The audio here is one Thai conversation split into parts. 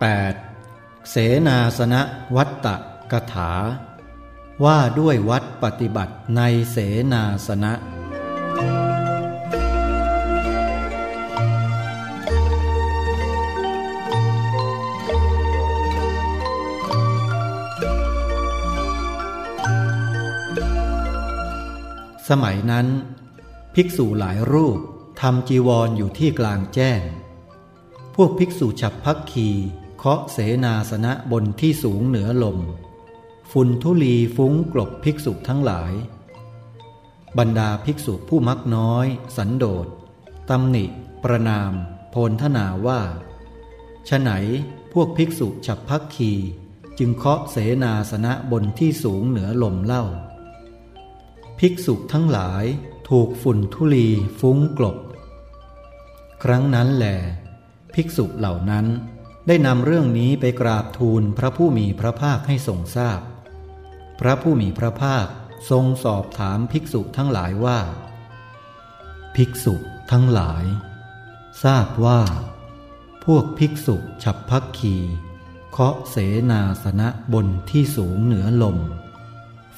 8. เสนาสนะวัตตะกถา ว่าด้วยวัดปฏิบัติในเสนาสนะ สมัยนั้น ภิกษุหลายรูปทำจีวรออยู่ที่กลางแจ้ง พวกภิกษุฉับพักคีาะเสนาสนะบนที่สูงเหนือลม ฝุ่นทุลีฟุ้งกลบภิกษุทั้งหลาย บรรดาภิกษุผู้มักน้อย สันโดษตำหนิ ประนาม โพนทนาว่าฉไหนพวกภิกษุฉับพักคีจึงเคาะเสนาสนะบนที่สูงเหนือลมเล่า ภิกษุทั้งหลายถูกฝุ่นทุลีฟุ้งกลบ ครั้งนั้นแหลภิกษุเหล่านั้น ได้นำเรื่องนี้ไปกราบทูลพระผู้มีพระภาคให้ทรงทราบพพระผู้มีพระภาคทรงสอบถามภิกษุทั้งหลายว่า ภิกษุทั้งหลาย ทราบว่า พวกภิกษุฉับพักขีเคาะเสนาสนะบนที่สูงเหนือลม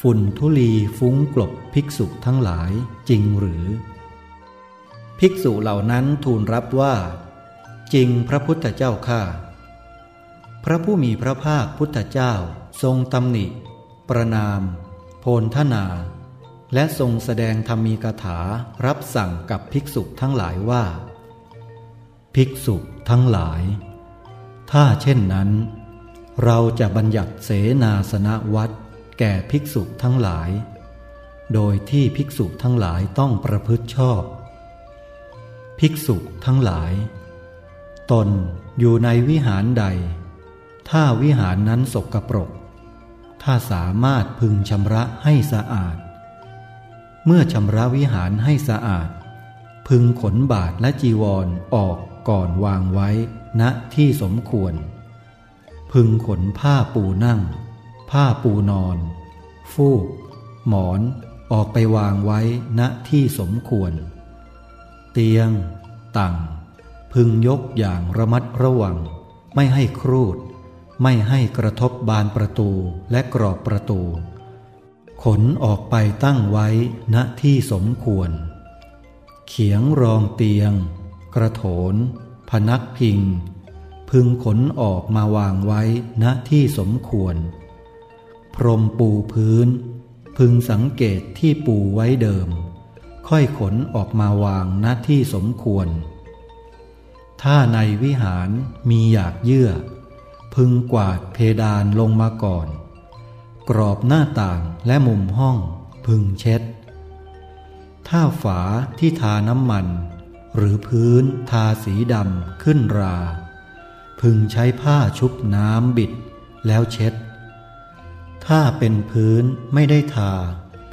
ฝุ่นทุลีฟุ้งกลบภิกษุทั้งหลายจริงหรือ ภิกษุเหล่านั้นทูลรับว่า จริงพระพุทธเจ้าข้า พระผู้มีพระภาคพุทธเจ้า ทรงตำหนิ ประนาม โพนทนา และทรงแสดงธรรมีกถารับสั่งกับภิกษุทั้งหลายว่า ภิกษุทั้งหลาย ถ้าเช่นนั้น เราจะบัญญัติเสนาสนะวัดแก่ภิกษุทั้งหลาย โดยที่ภิกษุทั้งหลายต้องประพฤติชอบ ภิกษุทั้งหลาย ตนอยู่ในวิหารใด ถ้าวิหารนั้นสกปรก ถ้าสามารถพึงชำระให้สะอาด เมื่อชำระวิหารให้สะอาด พึงขนบาทและจีวรออกก่อนวางไว้ณที่สมควร พึงขนผ้าปูนั่ง ผ้าปูนอน ฟูก หมอน ออกไปวางไว้ณที่สมควร เตียง ตังพึงยกอย่างระมัดระวัง ไม่ให้ครูด ไม่ให้กระทบบานประตูและกรอบประตู ขนออกไปตั้งไว้ณที่สมควร เขียงรองเตียง กระโถน พนักพิง พึงขนออกมาวางไว้ณที่สมควร พรมปูพื้น พึงสังเกตที่ปูไว้เดิม ค่อยขนออกมาวางณที่สมควร ถ้าในวิหารมีอยากเยื่อ พึงกวาดเพดานลงมาก่อน กรอบหน้าต่างและมุมห้องพึงเช็ด ถ้าฝาที่ทาน้ำมัน หรือพื้นทาสีดำขึ้นรา พึงใช้ผ้าชุบน้ำบิดแล้วเช็ด ถ้าเป็นพื้นไม่ได้ทา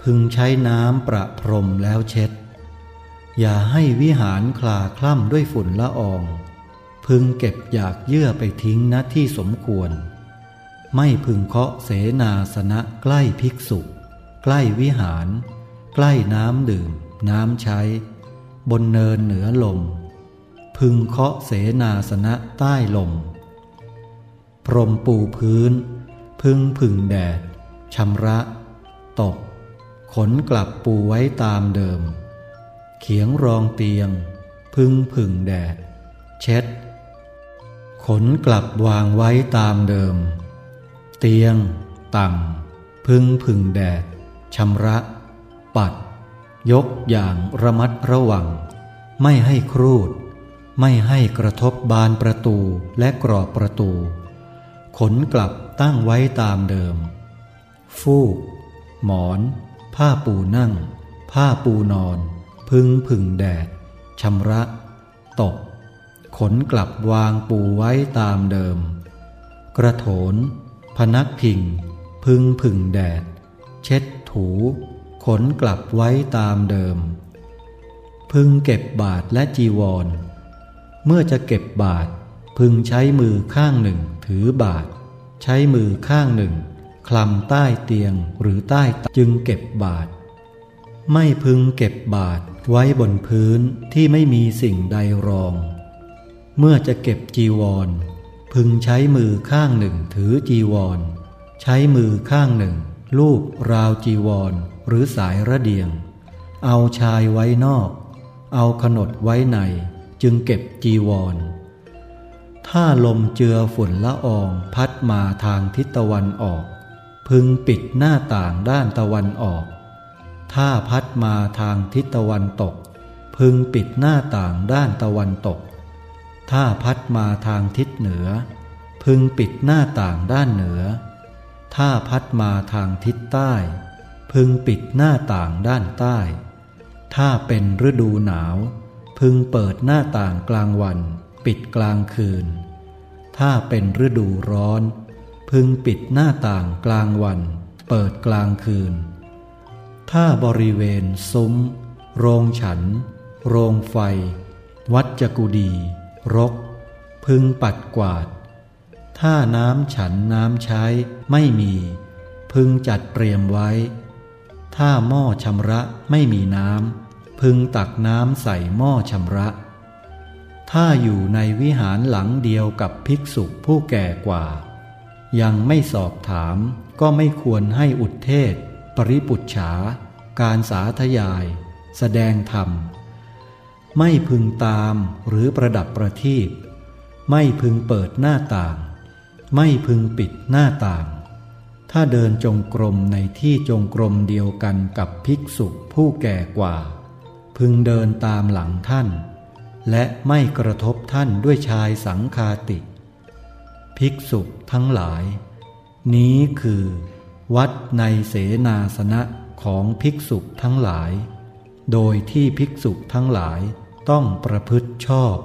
พึงใช้น้ำประพรมแล้วเช็ด อย่าให้วิหารคลาคล่ำด้วยฝุ่นละออง พึงเก็บอยากเยื่อไปทิ้งณที่สมควร ไม่พึงเคาะเสนาสนะใกล้ภิกษุ ใกล้วิหาร ใกล้น้ำดื่ม น้ำใช้ บนเนินเหนือลม พึงเคาะเสนาสนะใต้ลม พรมปูพื้น พึงผึ่งแดดชำระ ตก ขนกลับปูไว้ตามเดิม เขียงรองเตียง พึงผึ่งแดด เช็ด ขนกลับวางไว้ตามเดิม เตียง ต่ำพึงผึ่งแดดชำระ ปัด ยกอย่างระมัดระวัง ไม่ให้ครูด ไม่ให้กระทบบานประตูและกรอบประตู ขนกลับตั้งไว้ตามเดิม ฟูก หมอน ผ้าปูนั่ง ผ้าปูนอน พึ่งผึ่งแดดชำระ ตก ขนกลับวางปูไว้ตามเดิม กระโถน พนักพิง พึงผึ่งแดด เช็ดถู ขนกลับไว้ตามเดิม พึงเก็บบาทและจีวร เมื่อจะเก็บบาท พึงใช้มือข้างหนึ่งถือบาท ใช้มือข้างหนึ่งคลำใต้เตียงหรือใต้จึงเก็บบาท ไม่พึงเก็บบาทไว้บนพื้นที่ไม่มีสิ่งใดรอง เมื่อจะเก็บจีวร พึงใช้มือข้างหนึ่งถือจีวร ใช้มือข้างหนึ่ง ลูบราวจีวร หรือสายระเดียง เอาชายไว้นอก เอาขนดไว้ในจึงเก็บจีวร ถ้าลมเจือฝุ่นละอองพัดมาทางทิศตะวันออก พึงปิดหน้าต่างด้านตะวันออก ถ้าพัดมาทางทิศตะวันตก พึงปิดหน้าต่างด้านตะวันตก ถ้าพัดมาทางทิศเหนือ พึงปิดหน้าต่างด้านเหนือ ถ้าพัดมาทางทิศใต้ พึงปิดหน้าต่างด้านใต้ ถ้าเป็นฤดูหนาว พึงเปิดหน้าต่างกลางวัน ปิดกลางคืน ถ้าเป็นฤดูร้อน พึงปิดหน้าต่างกลางวัน เปิดกลางคืน ถ้าบริเวณซุ้ม โรงฉัน โรงไฟ วัดจกุดี รก พึงปัดกวาด ถ้าน้ำฉันน้ำใช้ไม่มี พึงจัดเตรียมไว้ ถ้าหม้อชำระไม่มีน้ำ พึงตักน้ำใส่หม้อชำระ ถ้าอยู่ในวิหารหลังเดียวกับภิกษุผู้แก่กว่า ยังไม่สอบถามก็ไม่ควรให้อุทเทศ ปริปุจฉา การสาธยาย แสดงธรรม ไม่พึงตามหรือประดับประทีปไม่พึงเปิดหน้าต่าง ไม่พึงปิดหน้าต่าง ถ้าเดินจงกรมในที่จงกรมเดียวกันกับภิกษุผู้แก่กว่า พึงเดินตามหลังท่าน และไม่กระทบท่านด้วยชายสังคาติ ภิกษุทั้งหลาย นี้คือ วัดในเสนาสนะของภิกษุทั้งหลาย โดยที่ภิกษุทั้งหลาย ต้องประพฤติชอบ